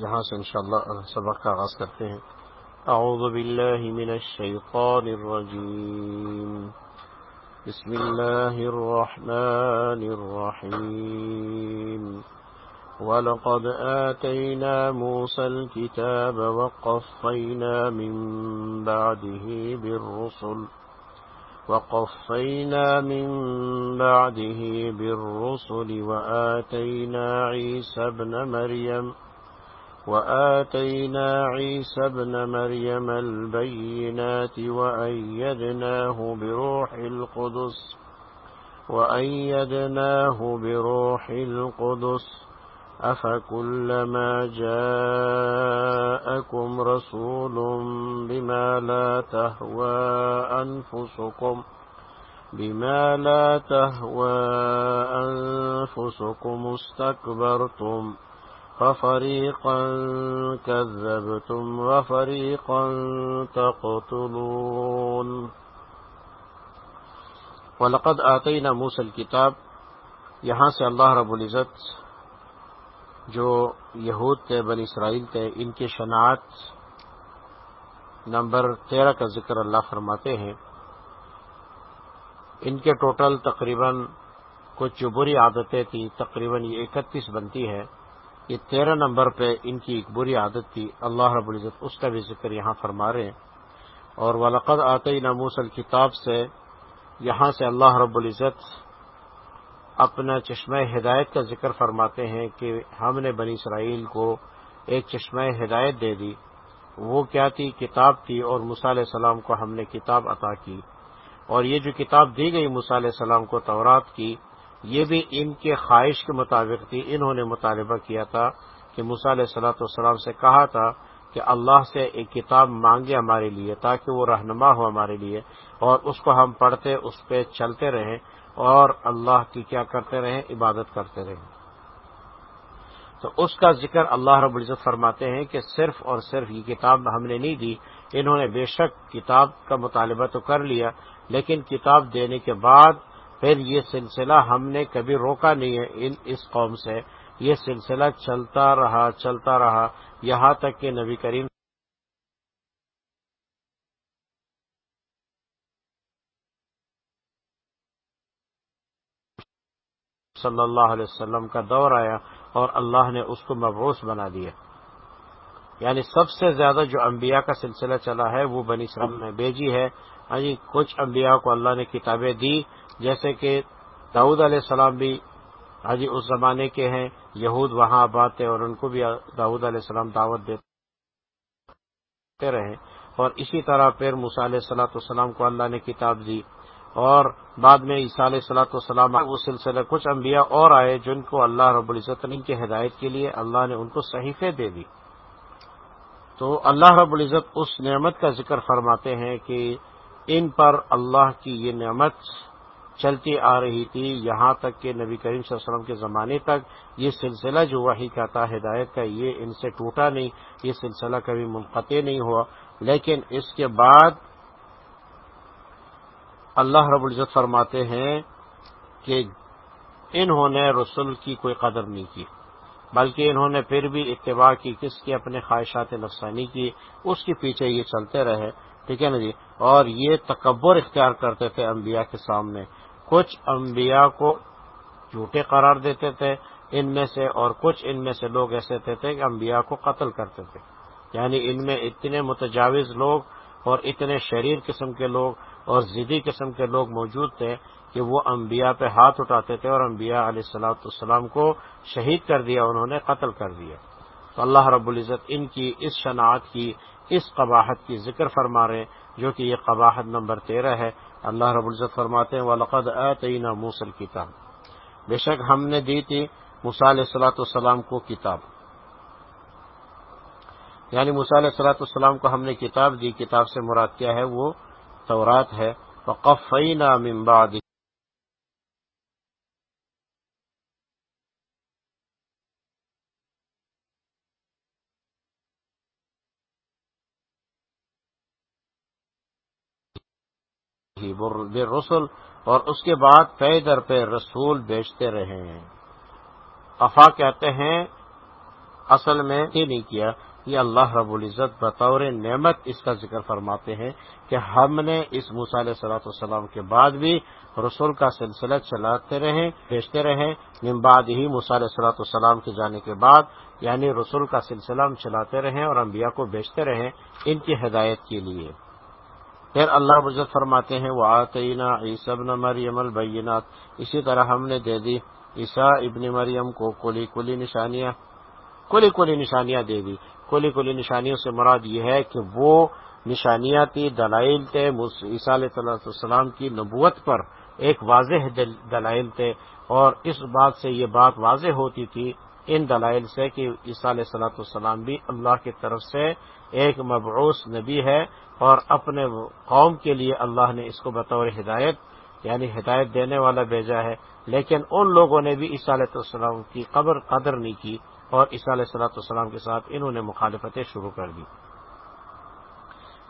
یہاں سے انشاءاللہ سبق کا آغاز کرتے ہیں۔ اعوذ باللہ من الشیطان الرجیم۔ بسم اللہ الرحمن الرحیم۔ ولقد آتينا موسى الكتاب وقفينا من بعده بالرسل۔ وقفينا من بعده بالرسل وآتينا عيسى ابن مريم وآتينا عيسى ابن مريم البينات وأيدناه بروح القدس، وأيدناه بروح القدس، أفكلما جاءكم رسول بما لا تهوى أنفسكم، بما لا تهوى أنفسكم استكبرتم. ففريقا كذبتم وفريقا تقتلون. ولقد آتينا موسى الكتاب. یہاں سے اللہ رب العزت جو یہود تھے بن اسرائیل تھے، ان کی شناعت نمبر تیرہ کا ذکر اللہ فرماتے ہیں۔ ان کے ٹوٹل تقریباً کچھ جو بری عادتیں تھیں، تقریباً یہ اکتیس بنتی ہے یہ تیرہ نمبر پہ ان کی ایک بری عادت تھی۔ اللہ رب العزت اس کا بھی ذکر یہاں فرما رہے ہیں۔ اور ولقد آتے نموس الکتاب سے یہاں سے اللہ رب العزت اپنا چشمہ ہدایت کا ذکر فرماتے ہیں کہ ہم نے بنی اسرائیل کو ایک چشمہ ہدایت دے دی۔ وہ کیا تھی؟ کتاب تھی اور علیہ السلام کو ہم نے کتاب عطا کی۔ اور یہ جو کتاب دی گئی علیہ السلام کو تورات کی یہ بھی ان کے خواہش کے مطابق تھی، انہوں نے مطالبہ کیا تھا کہ علیہ صلاحت والسلام سے کہا تھا کہ اللہ سے ایک کتاب مانگے ہمارے لیے تاکہ وہ رہنما ہو ہمارے لیے اور اس کو ہم پڑھتے، اس پہ چلتے رہیں اور اللہ کی کیا کرتے رہیں؟ عبادت کرتے رہیں۔ تو اس کا ذکر اللہ رب العزت فرماتے ہیں کہ صرف اور صرف یہ کتاب ہم نے نہیں دی، انہوں نے بے شک کتاب کا مطالبہ تو کر لیا، لیکن کتاب دینے کے بعد پھر یہ سلسلہ ہم نے کبھی روکا نہیں ہے ان اس قوم سے۔ یہ سلسلہ چلتا رہا چلتا رہا۔ یہاں تک کہ نبی کریم صلی اللہ علیہ وسلم کا دور آیا اور اللہ نے اس کو مبوس بنا دیا۔ یعنی سب سے زیادہ جو انبیاء کا سلسلہ چلا ہے وہ بنی اسلام نے بھیجی ہے۔ ہاں جی کچھ انبیاء کو اللہ نے کتابیں دی، جیسے کہ داؤد علیہ السلام بھی ہاں جی اس زمانے کے ہیں، یہود وہاں آباد تھے اور ان کو بھی داود علیہ السلام دعوت دیتے رہے۔ اور اسی طرح پھر علیہ صلاح السلام کو اللہ نے کتاب دی۔ اور بعد میں عیسیٰ علیہ صلاح والسلام وہ سلسلہ کچھ انبیاء اور آئے جن کو اللہ رب العزت نے کی ہدایت کے لیے اللہ نے ان کو صحیفے دے دی۔ تو اللہ رب العزت اس نعمت کا ذکر فرماتے ہیں کہ ان پر اللہ کی یہ نعمت چلتی آ رہی تھی، یہاں تک کہ نبی کریم صلی اللہ علیہ وسلم کے زمانے تک یہ سلسلہ جو وہی کا تھا ہدایت کا، یہ ان سے ٹوٹا نہیں، یہ سلسلہ کبھی منقطع نہیں ہوا۔ لیکن اس کے بعد اللہ رب العزت فرماتے ہیں کہ انہوں نے رسول کی کوئی قدر نہیں کی۔ بلکہ انہوں نے پھر بھی اتباع کی کس کی اپنے خواہشات نفسانی کی، اس کے پیچھے یہ چلتے رہے، ٹھیک ہے نا جی؟ اور یہ تکبر اختیار کرتے تھے انبیاء کے سامنے۔ کچھ انبیاء کو جھوٹے قرار دیتے تھے، ان میں سے اور کچھ ان میں سے لوگ ایسے تھے کہ انبیاء کو قتل کرتے تھے۔ یعنی ان میں اتنے متجاوز لوگ اور اتنے شریر قسم کے لوگ اور ضدی قسم کے لوگ موجود تھے کہ وہ انبیاء پہ ہاتھ اٹھاتے تھے اور انبیاء علیہ السلاۃ السلام کو شہید کر دیا انہوں نے قتل کر دیا۔ تو اللہ رب العزت ان کی اس شناعت کی، اس قباحت کی ذکر فرما رہے جو کہ یہ قباحت نمبر تیرہ ہے۔ اللہ رب العزت فرماتے ہیں، ولقد آتینا موسل کتاب بے شک ہم نے دی تھی علیہ صلاۃ السلام کو کتاب۔ یعنی علیہ صلاۃ السلام کو ہم نے کتاب دی۔ کتاب سے مراد کیا ہے؟ وہ تورات ہے۔ وقفینا من بعد رسول اور اس کے بعد پے در پہ رسول بیچتے رہے ہیں۔ افا کہتے ہیں، اصل میں یہ نہیں کیا، یہ اللہ رب العزت بطور نعمت اس کا ذکر فرماتے ہیں کہ ہم نے اس علیہ صلاحت والسلام کے بعد بھی رسول کا سلسلہ چلاتے رہیں بھیجتے رہیں بعد ہی علیہ صلاحت والسلام کے جانے کے بعد یعنی رسول کا سلسلہ ہم چلاتے رہیں اور انبیاء کو بیچتے رہیں ان کی ہدایت کے لیے۔ پھر اللہ بجت فرماتے ہیں وہ آتعینہ عیسب مریم البینات اسی طرح ہم نے دے دی، عیسیٰ ابن مریم کو کلی کلی نشانیاں، کلی کلی نشانیاں دے دی۔ کلی کلی نشانیوں سے مراد یہ ہے کہ وہ نشانیاں تھی دلائل تھے عیسیٰ علیہ السلام کی نبوت پر ایک واضح دلائل تھے اور اس بات سے یہ بات واضح ہوتی تھی ان دلائل سے کہ عیسیٰ علیہ صلاۃ السلام بھی اللہ کی طرف سے ایک مبعوث نبی ہے اور اپنے قوم کے لیے اللہ نے اس کو بطور ہدایت یعنی ہدایت دینے والا بھیجا ہے۔ لیکن ان لوگوں نے بھی عیسیٰ علیہ السلام کی قبر قدر نہیں کی اور عیسیٰ علیہ صلاۃ السلام کے ساتھ انہوں نے مخالفتیں شروع کر دی۔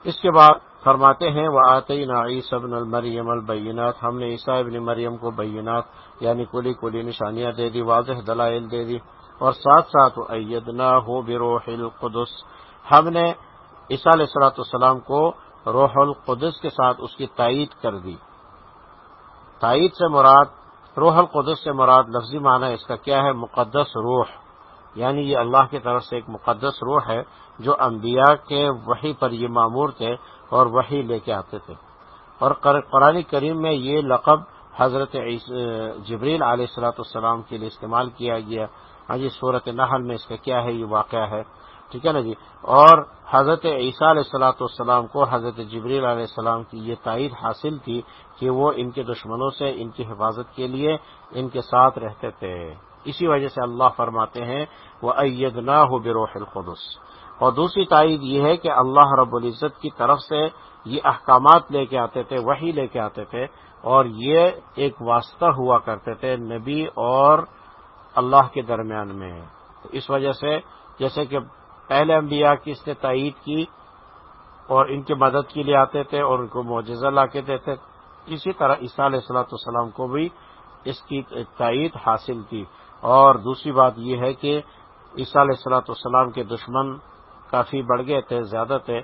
اس کے بعد فرماتے ہیں وہ آتے نا عیسب المریم البینات ہم نے عیسیٰ ابن مریم کو بینات یعنی کلی کلی نشانیاں دے دی، واضح دلائل دے دی۔ اور ساتھ ساتھ ایدنا ہو بروح القدس۔ ہم نے عیسیٰ علیہ صلاۃ السلام کو روح القدس کے ساتھ اس کی تائید کر دی۔ تائید سے مراد، روح القدس سے مراد لفظی معنی اس کا کیا ہے؟ مقدس روح۔ یعنی یہ اللہ کی طرف سے ایک مقدس روح ہے جو انبیاء کے وہی پر یہ معمور تھے اور وہی لے کے آتے تھے۔ اور قرآن کریم میں یہ لقب حضرت جبریل علیہ السلاۃ السلام کے لیے استعمال کیا گیا۔ ہاں جی صورت نحل میں اس کا کیا ہے؟ یہ واقعہ ہے۔ ٹھیک ہے نا جی؟ اور حضرت عیسیٰ علیہ السلاۃ والسلام کو حضرت جبریل علیہ السلام کی یہ تائید حاصل تھی کہ وہ ان کے دشمنوں سے ان کی حفاظت کے لیے ان کے ساتھ رہتے تھے۔ اسی وجہ سے اللہ فرماتے ہیں وہ عید نہ ہو بروح القدس۔ اور دوسری تائید یہ ہے کہ اللہ رب العزت کی طرف سے یہ احکامات لے کے آتے تھے وہی لے کے آتے تھے اور یہ ایک واسطہ ہوا کرتے تھے، نبی اور اللہ کے درمیان میں ہے۔ تو اس وجہ سے جیسے کہ پہلے انبیاء کی اس نے تائید کی اور ان کی مدد کے لیے آتے تھے اور ان کو معجزہ لا کے دیتے اسی طرح عیسیٰ علیہ السلاۃ والسلام کو بھی اس کی تائید حاصل کی۔ اور دوسری بات یہ ہے کہ عیسیٰ علیہ السلاۃ والسلام کے دشمن کافی بڑھ گئے تھے، زیادہ تھے۔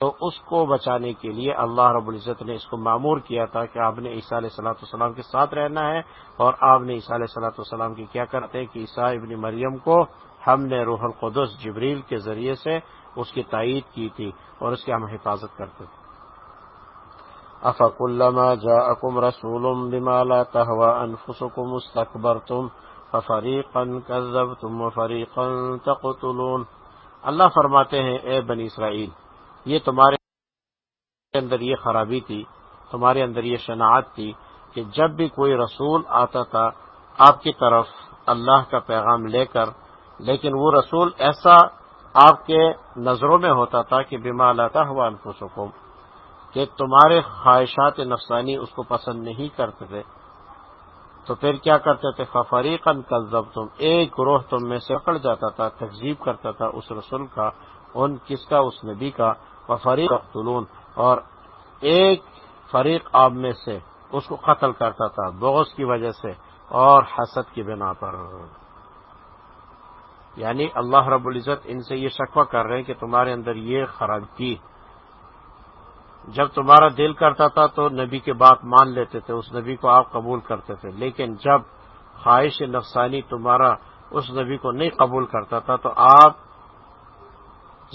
تو اس کو بچانے کے لیے اللہ رب العزت نے اس کو معمور کیا تھا کہ آپ نے عیسیٰ علیہ صلاح والسلام کے ساتھ رہنا ہے اور آپ نے عیسیٰ علیہ صلاح والسلام کی کیا کرتے ہیں کہ عیسیٰ ابن مریم کو ہم نے روح القدس جبریل کے ذریعے سے اس کی تائید کی تھی اور اس کی ہم حفاظت کرتے تھے۔ افق اللہ جا اکم رسول تم فریقن کذب تم فریقن تقتلون۔ اللہ فرماتے ہیں، اے بنی اسرائیل یہ تمہارے اندر یہ خرابی تھی، تمہارے اندر یہ شناعت تھی کہ جب بھی کوئی رسول آتا تھا، آپ کی طرف اللہ کا پیغام لے کر، لیکن وہ رسول ایسا آپ کے نظروں میں ہوتا تھا کہ بیما لاتا ہوا انفسکم، کہ تمہارے خواہشات نفسانی اس کو پسند نہیں کرتے تھے۔ تو پھر کیا کرتے تھے؟ فریقن کلزب تم ایک گروہ تم میں سے پکڑ جاتا تھا، تہذیب کرتا تھا اس رسول کا، ان کس کا؟ اس نبی کا۔ و فریق اختلون اور ایک فریق آب میں سے اس کو قتل کرتا تھا بغض کی وجہ سے اور حسد کی بنا پر۔ یعنی اللہ رب العزت ان سے یہ شکوہ کر رہے ہیں کہ تمہارے اندر یہ خراب کی جب تمہارا دل کرتا تھا تو نبی کے بات مان لیتے تھے، اس نبی کو آپ قبول کرتے تھے۔ لیکن جب خواہش نفسانی تمہارا اس نبی کو نہیں قبول کرتا تھا تو آپ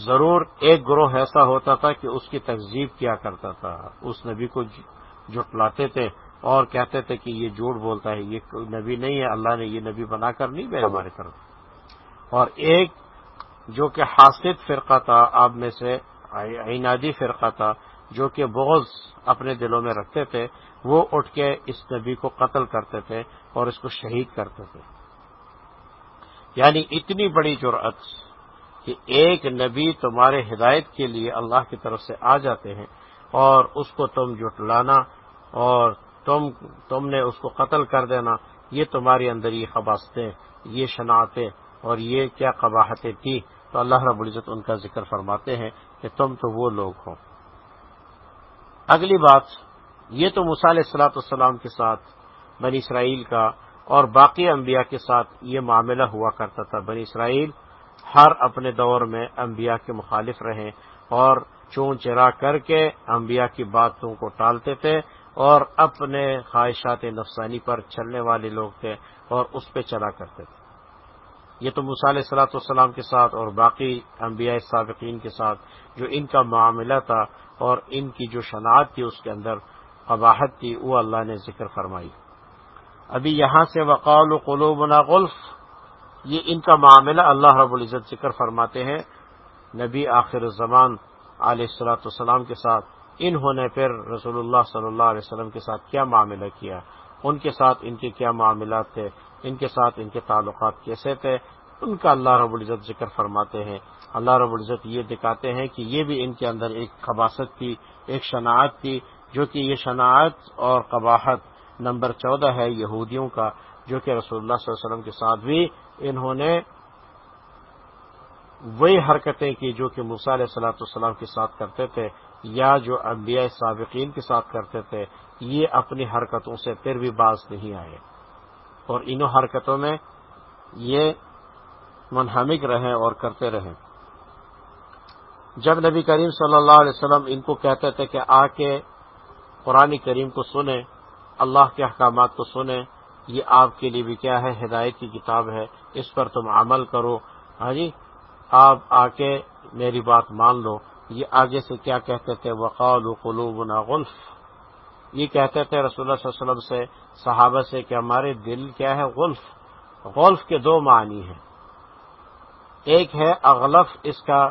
ضرور ایک گروہ ایسا ہوتا تھا کہ اس کی تہذیب کیا کرتا تھا۔ اس نبی کو جٹلاتے تھے اور کہتے تھے کہ یہ جھوٹ بولتا ہے، یہ نبی نہیں ہے، اللہ نے یہ نبی بنا کر نہیں بھیجا ہماری طرف۔ اور ایک جو کہ حاصل فرقہ تھا، آپ میں سے عنادی فرقہ تھا، جو کہ بغض اپنے دلوں میں رکھتے تھے، وہ اٹھ کے اس نبی کو قتل کرتے تھے اور اس کو شہید کرتے تھے۔ یعنی اتنی بڑی جرأت۔ کہ ایک نبی تمہارے ہدایت کے لیے اللہ کی طرف سے آ جاتے ہیں اور اس کو تم جٹلانا اور تم تم نے اس کو قتل کر دینا، یہ تمہارے اندر یہ خباستیں، یہ شناعتیں اور یہ کیا قباہتیں تھی تو اللہ رب العزت ان کا ذکر فرماتے ہیں کہ تم تو وہ لوگ ہو۔ اگلی بات، یہ تو علیہ السلاۃ السلام کے ساتھ، بنی اسرائیل کا اور باقی انبیاء کے ساتھ یہ معاملہ ہوا کرتا تھا۔ بنی اسرائیل ہر اپنے دور میں انبیاء کے مخالف رہے اور چون چرا کر کے انبیاء کی باتوں کو ٹالتے تھے اور اپنے خواہشات نفسانی پر چلنے والے لوگ تھے اور اس پہ چلا کرتے تھے۔ یہ تو مثال صلاحت والسلام کے ساتھ اور باقی انبیاء سابقین کے ساتھ جو ان کا معاملہ تھا اور ان کی جو شناخت تھی اس کے اندر قباحت تھی، وہ اللہ نے ذکر فرمائی۔ ابھی یہاں سے وقال قلوبنا غلف یہ ان کا معاملہ اللہ رب العزت ذکر فرماتے ہیں۔ نبی آخر زمان علیہ السلاۃ والسلام کے ساتھ انہوں نے پھر رسول اللہ صلی اللہ علیہ وسلم کے ساتھ کیا معاملہ کیا؟ ان کے ساتھ ان کے کیا معاملات تھے؟ ان کے ساتھ ان کے تعلقات کیسے تھے؟ ان کا اللہ رب العزت ذکر فرماتے ہیں۔ اللہ رب العزت یہ دکھاتے ہیں کہ یہ بھی ان کے اندر ایک قباست تھی، ایک شناعت تھی، جو کہ یہ شناعت اور قباحت نمبر چودہ ہے یہودیوں کا، جو کہ رسول اللہ صلی اللہ علیہ وسلم کے ساتھ بھی انہوں نے وہی حرکتیں کی جو کہ علیہ صلاحت السلام کے ساتھ کرتے تھے یا جو انبیاء سابقین کے ساتھ کرتے تھے، یہ اپنی حرکتوں سے پھر بھی باز نہیں آئے۔ اور انہوں حرکتوں میں یہ منہمک رہیں اور کرتے رہیں۔ جب نبی کریم صلی اللہ علیہ وسلم ان کو کہتے تھے کہ آ کے قرآن کریم کو سنیں، اللہ کے احکامات کو سنیں یہ آپ کے لیے بھی کیا ہے، ہدایت کی کتاب ہے۔ اس پر تم عمل کرو۔ ہاں جی آپ آ کے میری بات مان لو۔ یہ آگے سے کیا کہتے تھے؟ وقال قلوبنا غلف۔ یہ کہتے تھے رسول اللہ صلی اللہ علیہ وسلم سے، صحابہ سے کہ ہمارے دل کیا ہے؟ غلف۔ غلف کے دو معنی ہیں۔ ایک ہے اغلف، اس کا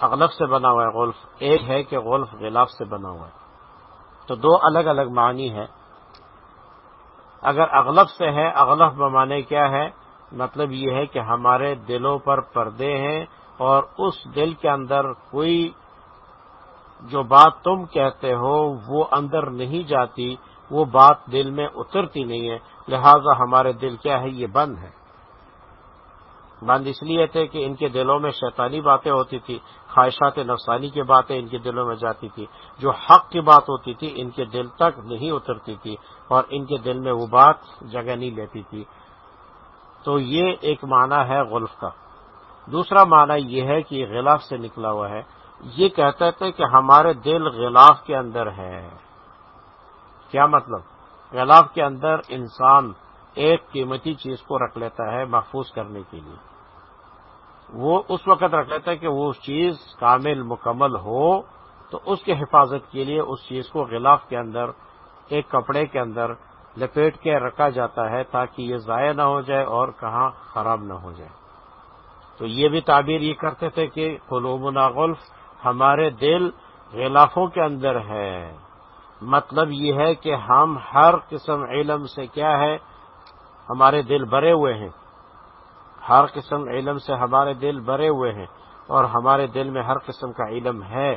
اغلف سے بنا ہوا ہے غلف۔ ایک ہے کہ غلف غلاف سے بنا ہوا ہے۔ تو دو الگ الگ معنی ہے اگر اغلف سے ہے اغلف بمانے کیا ہے مطلب یہ ہے کہ ہمارے دلوں پر پردے ہیں اور اس دل کے اندر کوئی جو بات تم کہتے ہو وہ اندر نہیں جاتی، وہ بات دل میں اترتی نہیں ہے۔ لہذا ہمارے دل کیا ہے؟ یہ بند ہے۔ بند اس لیے تھے کہ ان کے دلوں میں شیطانی باتیں ہوتی تھی، خواہشات نفسانی کی باتیں ان کے دلوں میں جاتی تھی، جو حق کی بات ہوتی تھی ان کے دل تک نہیں اترتی تھی اور ان کے دل میں وہ بات جگہ نہیں لیتی تھی۔ تو یہ ایک معنی ہے غلف کا۔ دوسرا معنی یہ ہے کہ غلاف سے نکلا ہوا ہے۔ یہ کہتے تھے کہ ہمارے دل غلاف کے اندر ہے۔ کیا مطلب؟ غلاف کے اندر انسان ایک قیمتی چیز کو رکھ لیتا ہے محفوظ کرنے کے لیے۔ وہ اس وقت رکھ لیتا ہے کہ وہ چیز کامل مکمل ہو، تو اس کی حفاظت کے لیے اس چیز کو غلاف کے اندر، ایک کپڑے کے اندر لپیٹ کے رکھا جاتا ہے تاکہ یہ ضائع نہ ہو جائے اور کہاں خراب نہ ہو جائے۔ تو یہ بھی تعبیر یہ کرتے تھے کہ قلوب غلف ہمارے دل غلافوں کے اندر ہے۔ مطلب یہ ہے کہ ہم ہر قسم علم سے کیا ہے، ہمارے دل بھرے ہوئے ہیں۔ ہر قسم علم سے ہمارے دل بھرے ہوئے ہیں اور ہمارے دل میں ہر قسم کا علم ہے۔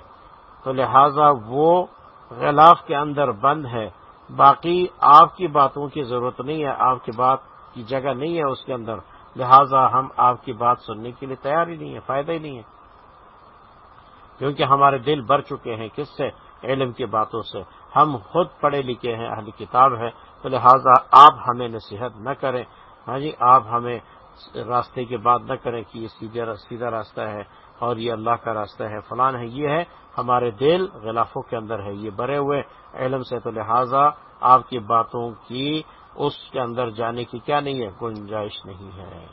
تو لہذا وہ غلاف کے اندر بند ہے۔ باقی آپ کی باتوں کی ضرورت نہیں ہے، آپ کی بات کی جگہ نہیں ہے اس کے اندر۔ لہذا ہم آپ کی بات سننے کے لیے تیار ہی نہیں ہے فائدہ ہی نہیں ہے۔ کیونکہ ہمارے دل بھر چکے ہیں کس سے؟ علم کی باتوں سے۔ ہم خود پڑھے لکھے ہیں اہلی کتاب ہے تو لہٰذا آپ ہمیں نصیحت نہ کریں۔ ہاں جی آپ ہمیں راستے کی بات نہ کریں کہ یہ سیدھا سیدھا راستہ ہے اور یہ اللہ کا راستہ ہے۔ فلان ہے، یہ ہے، ہمارے دل غلافوں کے اندر ہے۔ یہ بھرے ہوئے علم سے تو لہٰذا آپ کی باتوں کی اس کے اندر جانے کی کیا نہیں ہے، گنجائش نہیں ہے۔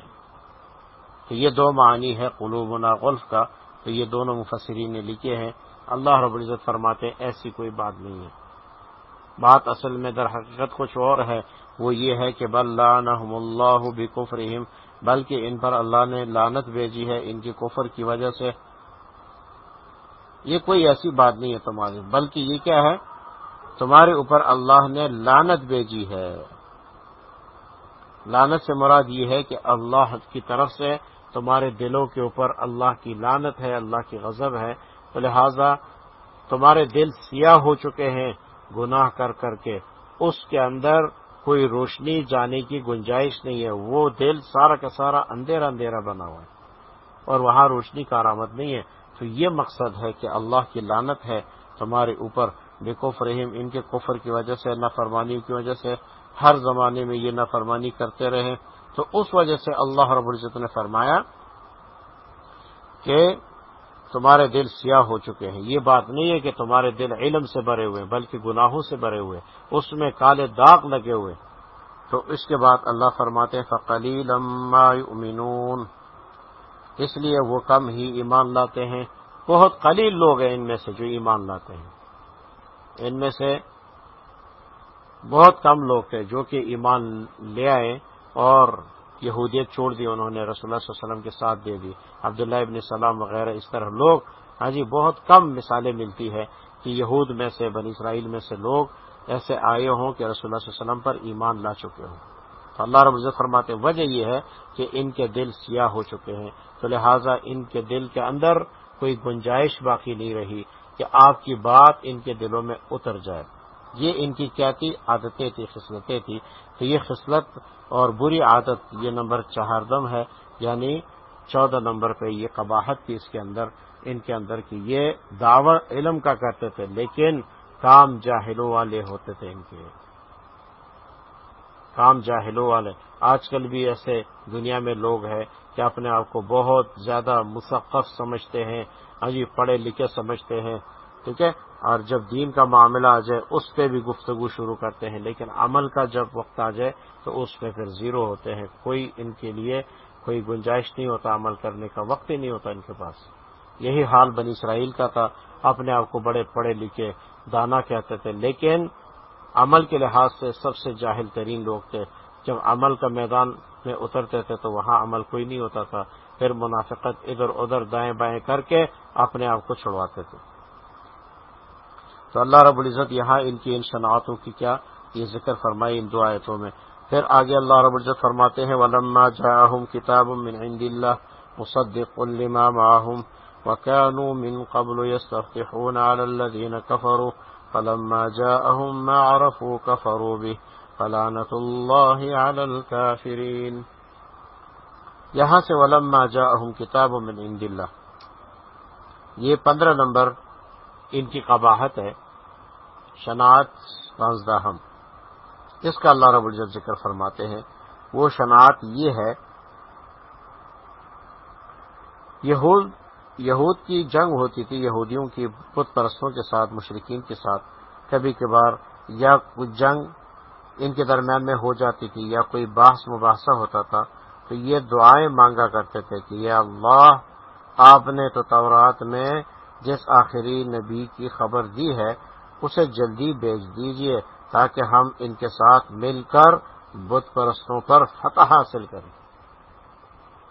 تو یہ دو معنی ہے قلوب غلف کا۔ تو یہ دونوں مفسرین نے لکھے ہیں۔ اللہ رب العزت فرماتے ایسی کوئی بات نہیں ہے۔ بات اصل میں در حقیقت کچھ اور ہے۔ وہ یہ ہے کہ بل اللہ بکفرہم۔ بلکہ ان پر اللہ نے لانت بھیجی ہے ان کی کفر کی وجہ سے۔ یہ کوئی ایسی بات نہیں ہے تمہاری، بلکہ یہ کیا ہے؟ تمہارے اوپر اللہ نے لانت بھیجی ہے۔ لانت سے مراد یہ ہے کہ اللہ کی طرف سے تمہارے دلوں کے اوپر اللہ کی لانت ہے، اللہ کی غضب ہے۔ تو لہذا تمہارے دل سیاہ ہو چکے ہیں گناہ کر کر کے۔ اس کے اندر کوئی روشنی جانے کی گنجائش نہیں ہے۔ وہ دل سارا کا سارا اندھیرا اندھیرا بنا ہوا ہے اور وہاں روشنی کا نہیں ہے۔ تو یہ مقصد ہے کہ اللہ کی لانت ہے تمہارے اوپر، بے کفر ان کے کفر کی وجہ سے نافرمانی کی وجہ سے ہر زمانے میں یہ نافرمانی کرتے رہے۔ تو اس وجہ سے اللہ رب العزت نے فرمایا کہ تمہارے دل سیاہ ہو چکے ہیں۔ یہ بات نہیں ہے کہ تمہارے دل علم سے بھرے ہوئے بلکہ گناہوں سے بھرے ہوئے اس میں کالے داغ لگے ہوئے تو اس کے بعد اللہ فرماتے فقلی لما امینون اس لیے وہ کم ہی ایمان لاتے ہیں۔ بہت قلیل لوگ ہیں ان میں سے جو ایمان لاتے ہیں۔ ان میں سے بہت کم لوگ تھے جو کہ ایمان لے آئے اور یہودیت چھوڑ دی، انہوں نے رسول اللہ صلی اللہ علیہ وسلم کے ساتھ دے دی۔ عبداللہ ابن سلام وغیرہ، اس طرح لوگ ہاں جی بہت کم مثالیں ملتی ہے کہ یہود میں سے، بنی اسرائیل میں سے لوگ ایسے آئے ہوں کہ رسول اللہ صلی اللہ علیہ وسلم پر ایمان لا چکے ہوں۔ تو اللہ رب عزت فرماتے وجہ یہ ہے کہ ان کے دل سیاہ ہو چکے ہیں۔ تو لہٰذا ان کے دل کے اندر کوئی گنجائش باقی نہیں رہی کہ آپ کی بات ان کے دلوں میں اتر جائے۔ یہ ان کی کیا تھی؟ عادتیں تھی، خصلتیں تھی۔ تو یہ خصلت اور بری عادت یہ نمبر چہار دم ہے یعنی چودہ نمبر پہ یہ قباحت تھی اس کے اندر، ان کے اندر کی یہ دعوی علم کا کرتے تھے، لیکن کام جاہلوں والے ہوتے تھے ان کے۔ کام جاہلوں والے۔ آج کل بھی ایسے دنیا میں لوگ ہیں کہ اپنے آپ کو بہت زیادہ مثقف سمجھتے ہیں ابھی پڑھے لکھے سمجھتے ہیں، ٹھیک ہے؟ اور جب دین کا معاملہ آ جائے، اس پہ بھی گفتگو شروع کرتے ہیں، لیکن عمل کا جب وقت آ جائے، تو اس پہ پھر زیرو ہوتے ہیں۔ کوئی ان کے لیے کوئی گنجائش نہیں ہوتا، عمل کرنے کا وقت ہی نہیں ہوتا ان کے پاس۔ یہی حال بنی اسرائیل کا تھا۔ اپنے آپ کو بڑے پڑھے لکھے دانا کہتے تھے۔ لیکن عمل کے لحاظ سے سب سے جاہل ترین لوگ تھے۔ جب عمل کا میدان میں اترتے تھے، تو وہاں عمل کوئی نہیں ہوتا تھا۔ پھر منافقت ادھر ادھر دائیں بائیں کر کے اپنے آپ کو چھڑواتے تھے۔ تو اللہ رب العزت یہاں ان کی ان صنعتوں کی کیا یہ ذکر فرمائی ان دو آیتوں میں۔ پھر آگے اللہ رب العزت فرماتے ہیں، ولما جاءهم كتاب من عند الله مصدق لما معهم وكانوا من قبل يستفتحون على الذين كفروا فلما جاءهم ما عرفوا كفروا به فلعنة الله على الكافرين۔ یہاں سے ولما جاءهم كتاب من عند الله۔ یہ پندرہ نمبر ان کی قباحت ہے۔ شناعت پانزدہم اس کا اللہ رب العزت ذکر فرماتے ہیں۔ وہ شناعت یہ ہے، یہود یہود کی جنگ ہوتی تھی، یہودیوں کی بت پرستوں کے ساتھ مشرقین کے ساتھ۔ کبھی کبھار یا کچھ جنگ ان کے درمیان میں ہو جاتی تھی یا کوئی باحث مباحثہ ہوتا تھا۔ تو یہ دعائیں مانگا کرتے تھے کہ یا اللہ، آپ نے تو تورات میں جس آخری نبی کی خبر دی ہے اسے جلدی بھیج دیجیے تاکہ ہم ان کے ساتھ مل کر بت پرستوں پر فتح حاصل کریں۔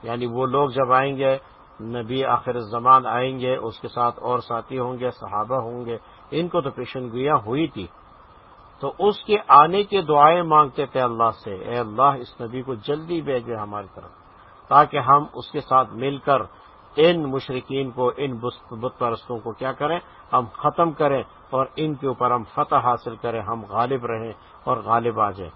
یعنی وہ لوگ جب آئیں گے، نبی آخر زمان آئیں گے، اس کے ساتھ اور ساتھی ہوں گے، صحابہ ہوں گے، ان کو تو پیشن گویا ہوئی تھی۔ تو اس کے آنے کی دعائیں مانگتے تھے اللہ سے، اے اللہ، اس نبی کو جلدی بھیجے ہماری طرف، تاکہ ہم اس کے ساتھ مل کر ان مشرقین کو، ان بت پرستوں کو کیا کریں؟ ہم ختم کریں۔ اور ان کے اوپر ہم فتح حاصل کریں، ہم غالب رہیں اور غالب آ جائیں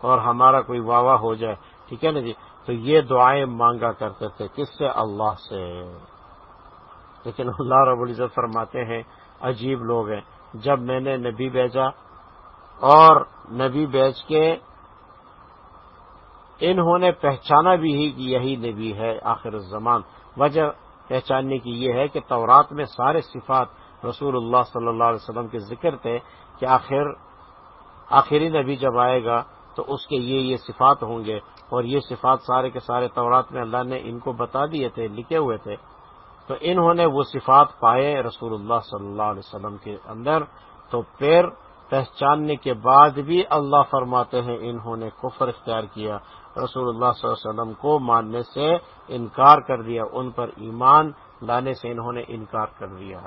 اور ہمارا کوئی واہ ہو جائے۔ ٹھیک ہے نا جی؟ تو یہ دعائیں مانگا کرتے تھے۔ کس سے؟ اللہ سے۔ لیکن اللہ رب العزت فرماتے ہیں، عجیب لوگ ہیں۔ جب میں نے نبی بھیجا اور نبی بیچ کے انہوں نے پہچانا بھی ہی کہ یہی نبی ہے آخر الزمان۔ وجہ پہچاننے کی یہ ہے کہ تورات میں سارے صفات رسول اللہ صلی اللہ علیہ وسلم کے ذکر تھے کہ آخر آخری نبی جب آئے گا تو اس کے یہ یہ صفات ہوں گے اور یہ صفات سارے کے سارے تورات میں اللہ نے ان کو بتا دیے تھے، لکھے ہوئے تھے۔ تو انہوں نے وہ صفات پائے رسول اللہ صلی اللہ علیہ وسلم کے اندر۔ تو پھر پہچاننے کے بعد بھی اللہ فرماتے ہیں، انہوں نے کفر اختیار کیا۔ رسول اللہ صلی اللہ علیہ وسلم کو ماننے سے انکار کر دیا، ان پر ایمان لانے سے انہوں نے انکار کر دیا۔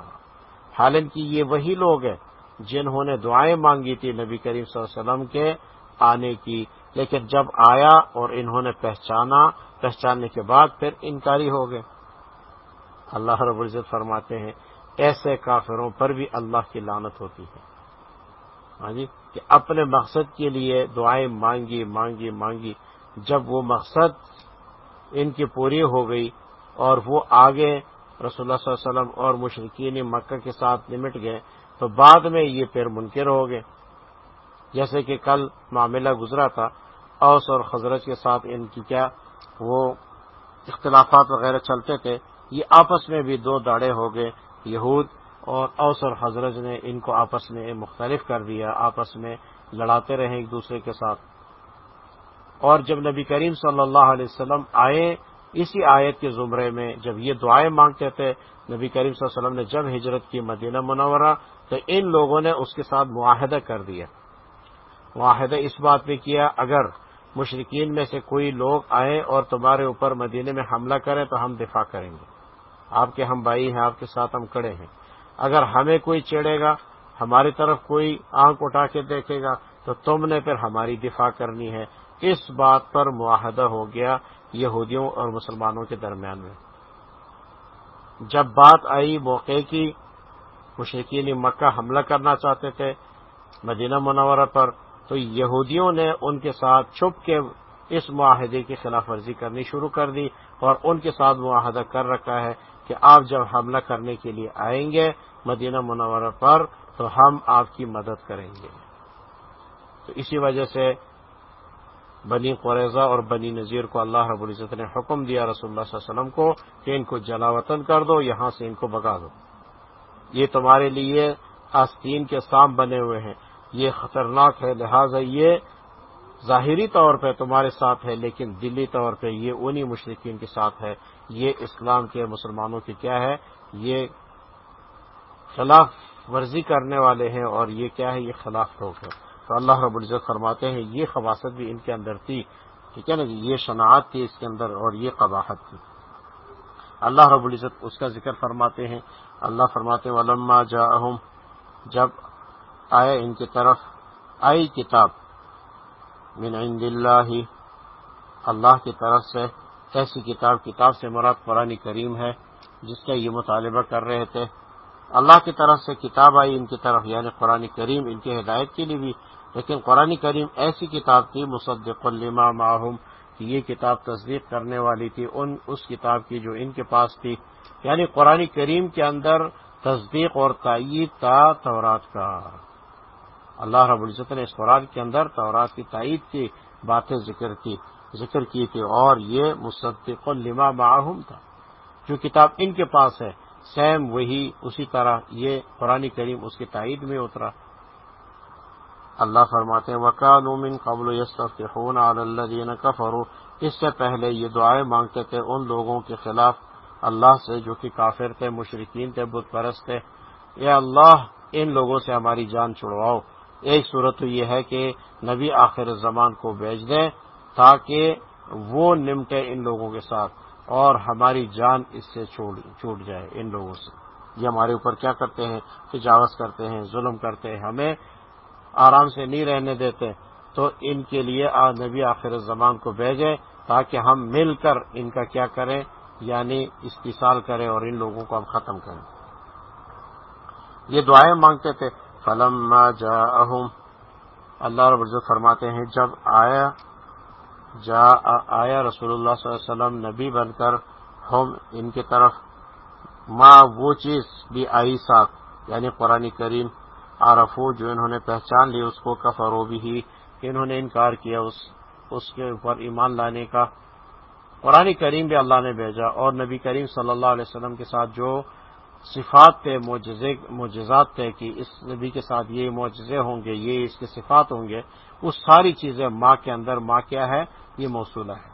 حالانکہ یہ وہی لوگ ہیں جنہوں نے دعائیں مانگی تھی نبی کریم صلی اللہ علیہ وسلم کے آنے کی۔ لیکن جب آیا اور انہوں نے پہچانا، پہچاننے کے بعد پھر انکاری ہو گئے۔ اللہ رب العزت فرماتے ہیں، ایسے کافروں پر بھی اللہ کی لانت ہوتی ہے۔ ہاں جی کہ اپنے مقصد کے لیے دعائیں مانگی مانگی مانگی۔ جب وہ مقصد ان کی پوری ہو گئی اور وہ آگے رسول اللہ صلی اللہ علیہ وسلم اور مشرقین مکہ کے ساتھ نمٹ گئے تو بعد میں یہ پھر منکر ہو گئے۔ جیسے کہ کل معاملہ گزرا تھا، اوس اور خزرت کے ساتھ ان کی کیا وہ اختلافات وغیرہ چلتے تھے، یہ آپس میں بھی دو داڑے ہو گئے، یہود اور اوس اور حضرت نے ان کو آپس میں مختلف کر دیا، آپس میں لڑاتے رہے ایک دوسرے کے ساتھ۔ اور جب نبی کریم صلی اللہ علیہ وسلم آئے اسی آیت کے زمرے میں جب یہ دعائیں مانگتے تھے، نبی کریم صلی اللہ علیہ وسلم نے جب ہجرت کی مدینہ منورہ، تو ان لوگوں نے اس کے ساتھ معاہدہ کر دیا۔ معاہدہ اس بات پہ کیا، اگر مشرقین میں سے کوئی لوگ آئیں اور تمہارے اوپر مدینے میں حملہ کریں تو ہم دفاع کریں گے۔ آپ کے ہم بھائی ہیں، آپ کے ساتھ ہم کڑے ہیں۔ اگر ہمیں کوئی چڑھے گا، ہماری طرف کوئی آنکھ اٹھا کے دیکھے گا، تو تم نے پھر ہماری دفاع کرنی ہے۔ اس بات پر معاہدہ ہو گیا۔ یہودیوں اور مسلمانوں کے درمیان میں۔ جب بات آئی موقع کی مشرقین مکہ حملہ کرنا چاہتے تھے مدینہ منورہ پر، تو یہودیوں نے ان کے ساتھ چھپ کے اس معاہدے کی خلاف ورزی کرنی شروع کر دی اور ان کے ساتھ معاہدہ کر رکھا ہے کہ آپ جب حملہ کرنے کے لیے آئیں گے مدینہ منورہ پر، تو ہم آپ کی مدد کریں گے۔ تو اسی وجہ سے بنی قریضہ اور بنی نذیر کو اللہ رب العزت نے حکم دیا رسول اللہ صلی اللہ علیہ وسلم کو کہ ان کو جلاوطن کر دو، یہاں سے ان کو بگا دو۔ یہ تمہارے لیے آستین کے سام بنے ہوئے ہیں۔ یہ خطرناک ہے، لہذا یہ ظاہری طور پہ تمہارے ساتھ ہے، لیکن دلی طور پہ یہ انہی مشرقین کے ساتھ ہے۔ یہ اسلام کے مسلمانوں کی کیا ہے؟ یہ خلاف ورزی کرنے والے ہیں اور یہ کیا ہے؟ یہ خلاف لوگ ہیں۔ تو اللہ رب العزت فرماتے ہیں یہ خباصت بھی ان کے اندر تھی، ٹھیک ہے نا جی؟ یہ شناعت تھی اس کے اندر اور یہ قباحت تھی۔ اللہ رب العزت اس کا ذکر فرماتے ہیں۔ اللہ فرماتے ولما جا جب آئے ان کی طرف، آئی کتاب من عند اللہ اللہ کی طرف سے، ایسی کتاب کتاب سے مراد قرآن کریم ہے جس کا یہ مطالبہ کر رہے تھے۔ اللہ کی طرف سے کتاب آئی ان کی طرف یعنی قرآن کریم ان کی ہدایت کے لیے بھی لیکن قرآن کریم ایسی کتاب تھی، مصدق الما معہم، کہ یہ کتاب تصدیق کرنے والی تھی، ان، اس کتاب کی جو ان کے پاس تھی۔ یعنی قرآن کریم کے اندر تصدیق اور تائید تھا تورات کا۔ اللہ رب العزت نے اس قرآن کے اندر تورات کی تائید کی باتیں ذکر کی ذکر کی تھی، اور یہ مصدق الما معہم تھا۔ جو کتاب ان کے پاس ہے، سیم وہی، اسی طرح یہ قرآن کریم اس کی تائید میں اترا۔ اللہ فرماتے ہیں وکان من قبل یستفتحون علی الذین کفروا اس سے پہلے یہ دعائیں مانگتے تھے ان لوگوں کے خلاف۔ اللہ سے جو کہ کافر تھے مشرقین تھے، بت پرست تھے۔ یا اللہ، ان لوگوں سے ہماری جان چھڑواؤ۔ ایک صورت تو یہ ہے کہ نبی آخر زمان کو بھیج دیں تاکہ وہ نمٹے ان لوگوں کے ساتھ اور ہماری جان اس سے چھوٹ جائے ان لوگوں سے۔ یہ ہمارے اوپر کیا کرتے ہیں؟ تجاوز کرتے ہیں، ظلم کرتے ہیں۔ ہمیں آرام سے نہیں رہنے دیتے، تو ان کے لیے نبی آخر زمان کو بھیجیں تاکہ ہم مل کر ان کا کیا کریں یعنی استحصال کریں اور ان لوگوں کو ہم ختم کریں۔ یہ دعائیں مانگتے تھے۔ فلم جا اللہ رب العزت فرماتے ہیں، جب آیا جا آیا رسول اللہ صلی اللہ علیہ وسلم نبی بن کر، ہم ان کی طرف، ماں وہ چیز بھی آئی ساتھ یعنی قرآن کریم عرفو، جو انہوں نے پہچان لی، اس کو کفرو بھی انہوں نے انکار کیا اس اس کے اوپر ایمان لانے کا۔ قرآن کریم بھی اللہ نے بھیجا اور نبی کریم صلی اللہ علیہ وسلم کے ساتھ جو صفات تھے معجزات تھے کہ اس نبی کے ساتھ یہ معجزے ہوں گے، یہ اس کے صفات ہوں گے، وہ ساری چیزیں ماں کے اندر ماں کیا ہے؟ یہ موصولہ ہے۔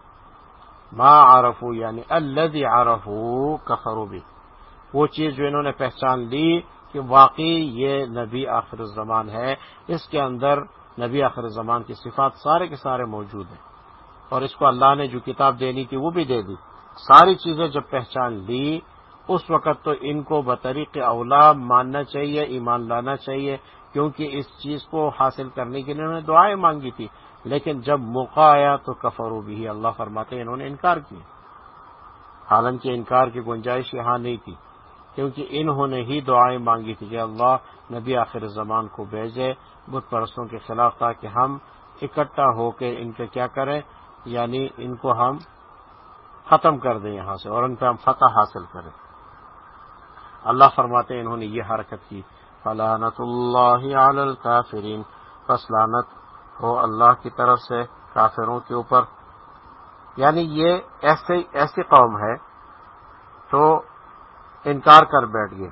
ماں عرفو یعنی الدی عرفو کفرو بھی وہ چیز جو انہوں نے پہچان لی کہ واقعی یہ نبی آخر الزمان ہے، اس کے اندر نبی آخر زمان کی صفات سارے کے سارے موجود ہیں۔ اور اس کو اللہ نے جو کتاب دینی تھی وہ بھی دے دی۔ ساری چیزیں جب پہچان لی، اس وقت تو ان کو بطریق اولا ماننا چاہیے، ایمان لانا چاہیے، کیونکہ اس چیز کو حاصل کرنے کے لیے انہوں نے دعائیں مانگی تھی۔ لیکن جب موقع آیا تو کفرو بھی اللہ فرماتے انہوں نے انکار کیا۔ حالانکہ انکار کی گنجائش یہاں نہیں تھی۔ کیونکہ انہوں نے ہی دعائیں مانگی تھی کہ اللہ نبی آخر زمان کو بھیجے، بت پرستوں کے خلاف تھا کہ ہم اکٹھا ہو کے ان کے کیا کریں یعنی ان کو ہم ختم کر دیں یہاں سے اور ان پہ ہم فتح حاصل کریں۔ اللہ فرماتے ہیں انہوں نے یہ حرکت کی فلانت اللہ علی الکافرین بس لانت ہو اللہ کی طرف سے کافروں کے اوپر۔ یعنی یہ ایسے ایسی قوم ہے، تو انکار کر بیٹھ گئے۔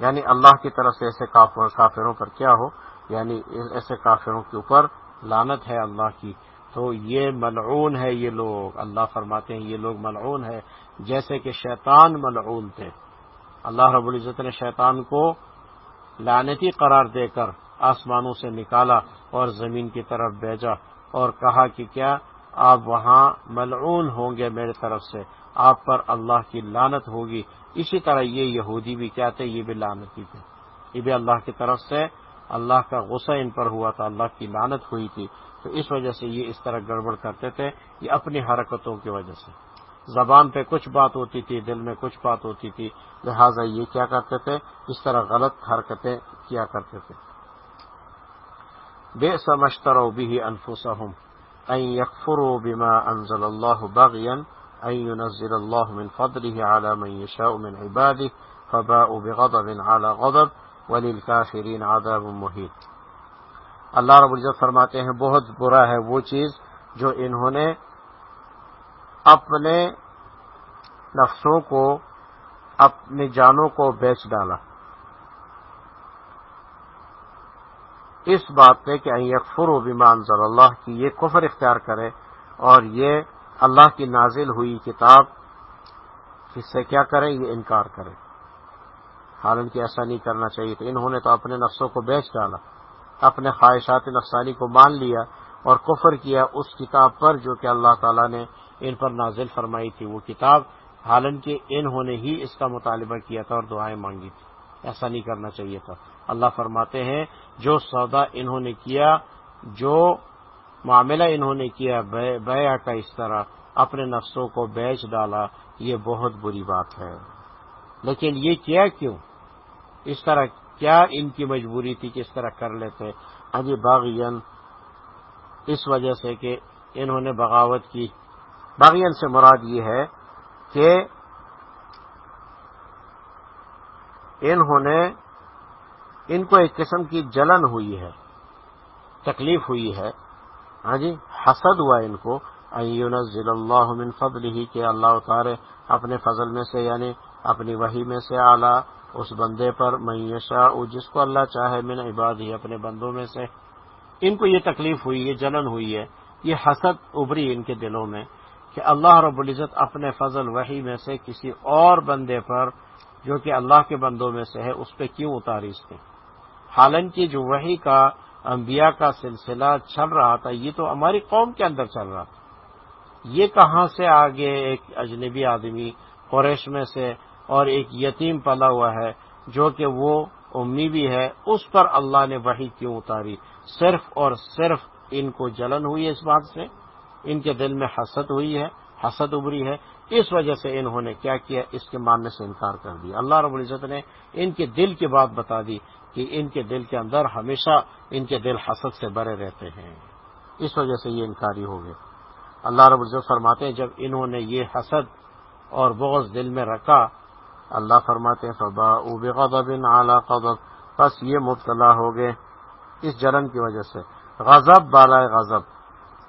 یعنی اللہ کی طرف سے ایسے کافروں پر کیا ہو؟ یعنی ایسے کافروں کے اوپر لانت ہے اللہ کی۔ تو یہ ملعون ہے یہ لوگ۔ اللہ فرماتے ہیں یہ لوگ ملعون ہے جیسے کہ شیطان ملعون تھے۔ اللہ رب العزت نے شیطان کو لانتی قرار دے کر آسمانوں سے نکالا اور زمین کی طرف بھیجا اور کہا کہ کیا؟ آپ وہاں ملعون ہوں گے میرے طرف سے، آپ پر اللہ کی لانت ہوگی۔ اسی طرح یہ یہودی بھی کیا تھے یہ بھی لانتی تھے یہ بھی اللہ کی طرف سے اللہ کا غصہ ان پر ہوا تھا، اللہ کی لانت ہوئی تھی۔ تو اس وجہ سے یہ اس طرح گڑبڑ کرتے تھے، یہ اپنی حرکتوں کی وجہ سے۔ زبان پہ کچھ بات ہوتی تھی، دل میں کچھ بات ہوتی تھی، لہذا یہ کیا کرتے تھے، اس طرح غلط حرکتیں کیا کرتے تھے۔ بے سمجھتر بھی انفسہم ان یکفروا بما انزل اللہ بغیا ان ينزل اللہ من فضله على من يشاء من عباده، فباءوا بغضب على غضب، وللكافرين عذاب مهين. اللہ رب العزت فرماتے ہیں، بہت برا ہے وہ چیز جو انہوں نے اپنے نفسوں کو، اپنی جانوں کو بیچ ڈالا۔ اس بات پہ کہ یکفر و بیمان ضل اللہ کی یہ کفر اختیار کرے اور یہ اللہ کی نازل ہوئی کتاب اس سے کیا کرے؟ یہ انکار کرے۔ حالانکہ ایسا نہیں کرنا چاہیے تو انہوں نے تو اپنے نفسوں کو بیچ ڈالا، اپنے خواہشات نفسانی کو مان لیا اور کفر کیا۔ اس کتاب پر جو کہ اللہ تعالیٰ نے ان پر نازل فرمائی تھی، وہ کتاب حالانکہ انہوں نے ہی اس کا مطالبہ کیا تھا اور دعائیں مانگی تھی۔ ایسا نہیں کرنا چاہیے تھا۔ اللہ فرماتے ہیں، جو سودا انہوں نے کیا، جو معاملہ انہوں نے کیا بیا کا اس طرح اپنے نفسوں کو بیچ ڈالا، یہ بہت بری بات ہے۔ لیکن یہ کیا کیوں؟ اس طرح کیا ان کی مجبوری تھی کہ اس طرح کر لیتے؟ ابھی باغین اس وجہ سے کہ انہوں نے بغاوت کی۔ باغین سے مراد یہ ہے کہ انہوں نے ان کو ایک قسم کی جلن ہوئی ہے، تکلیف ہوئی ہے۔ ہاں جی حسد ہوا ان کو۔ ضی اللہ من فضل ہی کہ اللہ اتارے اپنے فضل میں سے یعنی اپنی وہی میں سے اعلیٰ، اس بندے پر معیشہ جس کو اللہ چاہے، من عباد ہی اپنے بندوں میں سے۔ ان کو یہ تکلیف ہوئی ہے جلن ہوئی ہے۔ یہ حسد ابری ان کے دلوں میں کہ اللہ رب العزت اپنے فضل، وحی میں سے کسی اور بندے پر، جو کہ اللہ کے بندوں میں سے ہے، اس پہ کیوں اتاری اس نے؟ حالانکہ جو وہی کا انبیاء کا سلسلہ چل رہا تھا، یہ تو ہماری قوم کے اندر چل رہا تھا۔ یہ کہاں سے آگے ایک اجنبی آدمی قریش میں سے اور ایک یتیم پلا ہوا ہے، جو کہ وہ امی بھی ہے، اس پر اللہ نے وہی کیوں اتاری؟ صرف اور صرف ان کو جلن ہوئی ہے اس بات سے؟ ان کے دل میں حسد ہوئی ہے، حسد ابری ہے۔ اس وجہ سے انہوں نے کیا کیا؟ اس کے ماننے سے انکار کر دیا۔ اللہ رب العزت نے ان کے دل کی بات بتا دی کہ ان کے دل کے اندر ہمیشہ ان کے دل حسد سے بھرے رہتے ہیں۔ اس وجہ سے یہ انکاری ہو گئے اللہ رب العزت فرماتے ہیں، جب انہوں نے یہ حسد اور بغض دل میں رکھا، اللہ فرماتے ہیں فبا غضب اعلی قدب بس یہ مبتلا ہو گئے۔ اس جلن کی وجہ سے۔ غضب بالا غضب۔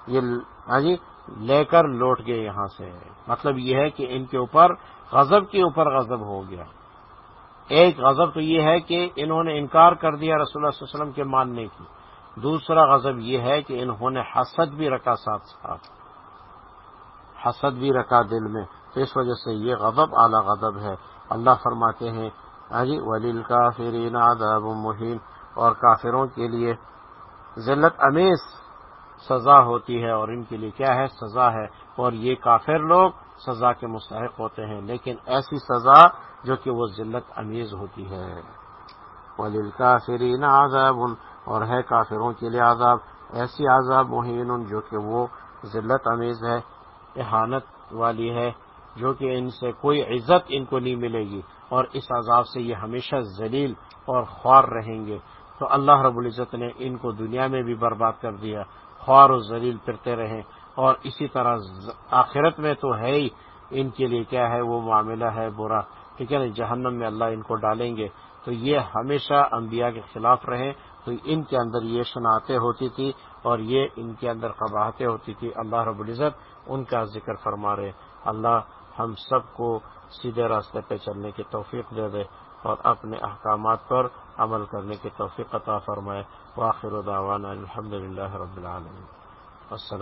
یہ ہاں جی لے کر لوٹ گئے یہاں سے۔ مطلب یہ ہے کہ ان کے اوپر غضب کے اوپر غضب ہو گیا۔ ایک غضب تو یہ ہے کہ انہوں نے انکار کر دیا رسول اللہ صلی اللہ علیہ وسلم کے ماننے کی۔ دوسرا غضب یہ ہے کہ انہوں نے حسد بھی رکھا ساتھ ساتھ۔ حسد بھی رکھا دل میں۔ تو اس وجہ سے یہ غضب، اعلی غضب ہے۔ اللہ فرماتے ہیں جی ولیل کافرین عذاب مہین اور کافروں کے لیے ذلت امیز۔ سزا ہوتی ہے اور ان کے لیے کیا ہے؟ سزا ہے۔ اور یہ کافر لوگ سزا کے مستحق ہوتے ہیں، لیکن ایسی سزا جو کہ وہ ذلت امیز ہوتی ہے۔ ولیل کافرین عذاب۔ اور ہے کافروں کے لیے عذاب۔ ایسی عذاب مہین جو کہ وہ ذلت امیز ہے، احانت والی ہے، جو کہ ان سے کوئی عزت ان کو نہیں ملے گی۔ اور اس عذاب سے یہ ہمیشہ ذلیل اور خوار رہیں گے۔ تو اللہ رب العزت نے ان کو دنیا میں بھی برباد کر دیا۔ خوار و ذلیل پھرتے رہیں۔ اور اسی طرح آخرت میں تو ہے ہی۔ ان کے لیے کیا ہے؟ وہ معاملہ ہے برا۔ ٹھیک ہے نا؟ جہنم میں اللہ ان کو ڈالیں گے۔ تو یہ ہمیشہ انبیاء کے خلاف رہیں۔ تو ان کے اندر یہ شناختیں ہوتی تھی اور یہ ان کے اندر قباہتیں ہوتی تھی۔ اللہ رب العزت ان کا ذکر فرما رہے۔ اللہ ہم سب کو سیدھے راستے پہ چلنے کی توفیق دے دے۔ اور اپنے احکامات پر عمل کرنے کی توفیق عطا فرمائے۔ واخر دعوانا الحمد للہ رب العالمین۔ السلام